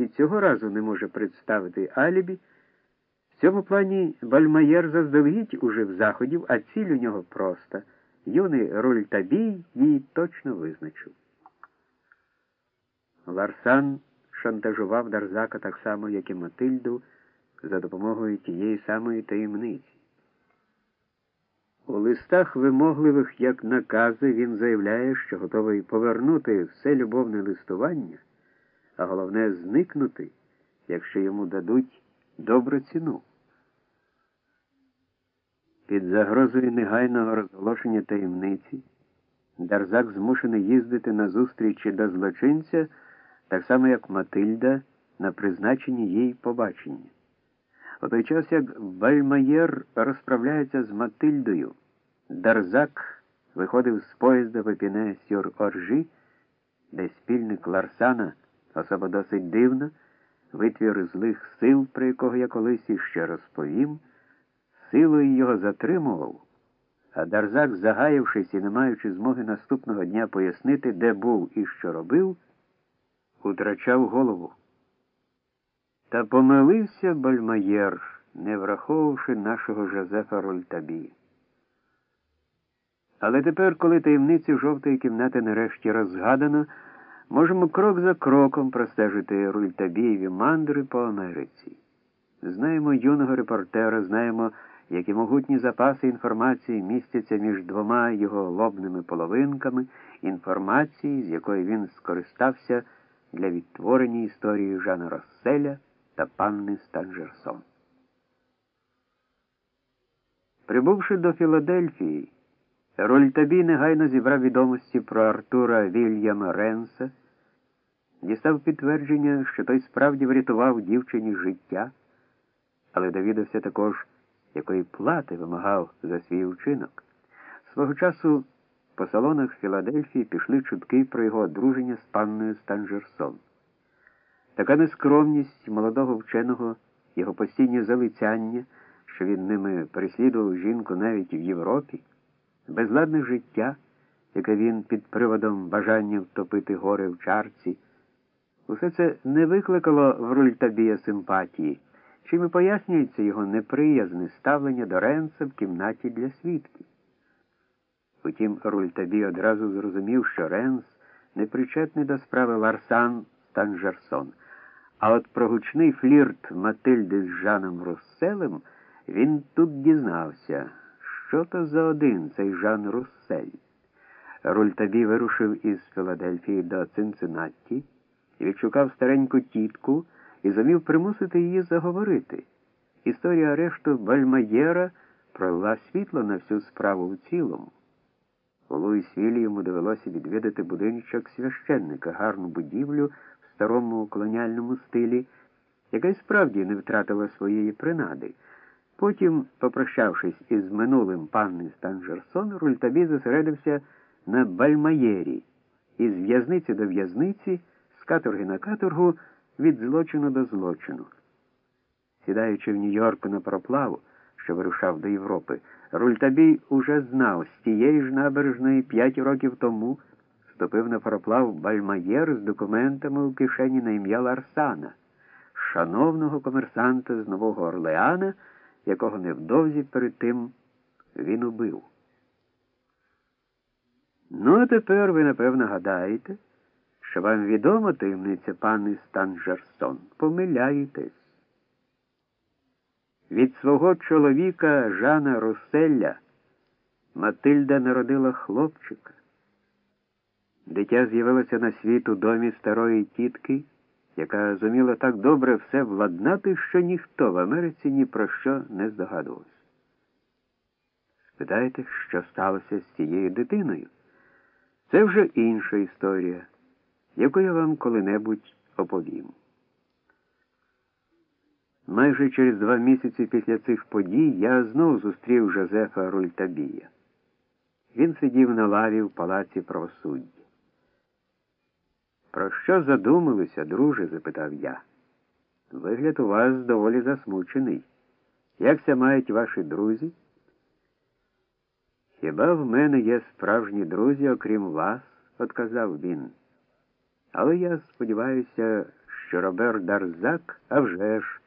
і цього разу не може представити алібі. В цьому плані Бальмаєр заздалегідь ужив заходів, а ціль у нього проста. Юний Рультабій її точно визначив. Ларсан шантажував Дарзака так само, як і Матильду, за допомогою тієї самої таємниці. У листах вимогливих, як накази, він заявляє, що готовий повернути все любовне листування, а головне зникнути, якщо йому дадуть добру ціну. Під загрозою негайного розголошення таємниці Дарзак змушений їздити на зустрічі до злочинця, так само як Матильда на призначенні їй побачення. У той час, як Бальмаєр розправляється з Матильдою, Дарзак виходив з поїзда в сюр оржі де спільник Ларсана, особа досить дивна, витвір злих сил, про якого я колись іще розповім силою його затримував, а Дарзак, загаявшись і не маючи змоги наступного дня пояснити, де був і що робив, утрачав голову. Та помилився Бальмаєр, не враховувавши нашого Жозефа Рольтабі. Але тепер, коли таємницю жовтої кімнати нарешті розгадано, можемо крок за кроком простежити Рультабієві мандри по Америці. Знаємо юного репортера, знаємо які могутні запаси інформації містяться між двома його лобними половинками, інформації, з якої він скористався для відтворення історії Жана Росселя та панни Станжерсон. Прибувши до Філадельфії, Рольтабі негайно зібрав відомості про Артура Вільяма Ренса, дістав підтвердження, що той справді врятував дівчині життя, але довідався також якої плати вимагав за свій вчинок. Свого часу по салонах Філадельфії пішли чутки про його одруження з панною Станжерсон. Така нескромність молодого вченого, його постійне залицяння, що він ними переслідував жінку навіть в Європі, безладне життя, яке він під приводом бажання втопити гори в чарці, усе це не викликало в Рультабія симпатії чим і пояснюється його неприязне ставлення до Ренса в кімнаті для свідків. Утім, Рультабі одразу зрозумів, що Ренс не причетний до справи Ларсан Станжерсон, а от про гучний флірт Матильди з Жаном Русселем він тут дізнався, що то за один цей Жан Руссель. Рультабі вирушив із Філадельфії до Цинциннатті і відшукав стареньку тітку і зумів примусити її заговорити. Історія арешту Бальмаєра пролила світло на всю справу в цілому. У Луїсвілі йому довелося відвідати будиночок священника, гарну будівлю в старому колоніальному стилі, яка й справді не втратила своєї принади. Потім, попрощавшись із минулим панни Станжерсон, Рультабі зосередився на Бальмаєрі, із в'язниці до в'язниці, каторги на каторгу від злочину до злочину. Сідаючи в Нью-Йорку на пароплаву, що вирушав до Європи, Рультабій уже знав, з тієї ж набережної п'ять років тому вступив на пароплав Бальмаєр з документами у кишені на ім'я Ларсана, шановного комерсанта з Нового Орлеана, якого невдовзі перед тим він убив. Ну, а тепер ви, напевно, гадаєте що вам відома таємниця пани Станжерсон. Помиляєтесь. Від свого чоловіка Жана Руселля Матильда народила хлопчика. Дитя з'явилося на світ у домі старої тітки, яка зуміла так добре все владнати, що ніхто в Америці ні про що не здогадувався. Спитайте, що сталося з цією дитиною? Це вже інша історія яку я вам коли-небудь оповім. Майже через два місяці після цих подій я знов зустрів Жозефа Рультабія. Він сидів на лаві в палаці правосуддя. Про що задумалися, друже? запитав я. Вигляд у вас доволі засмучений. Якся мають ваші друзі? Хіба в мене є справжні друзі, окрім вас? отказав він. Але я сподіваюся, що Робер Дарзак, а вже ж,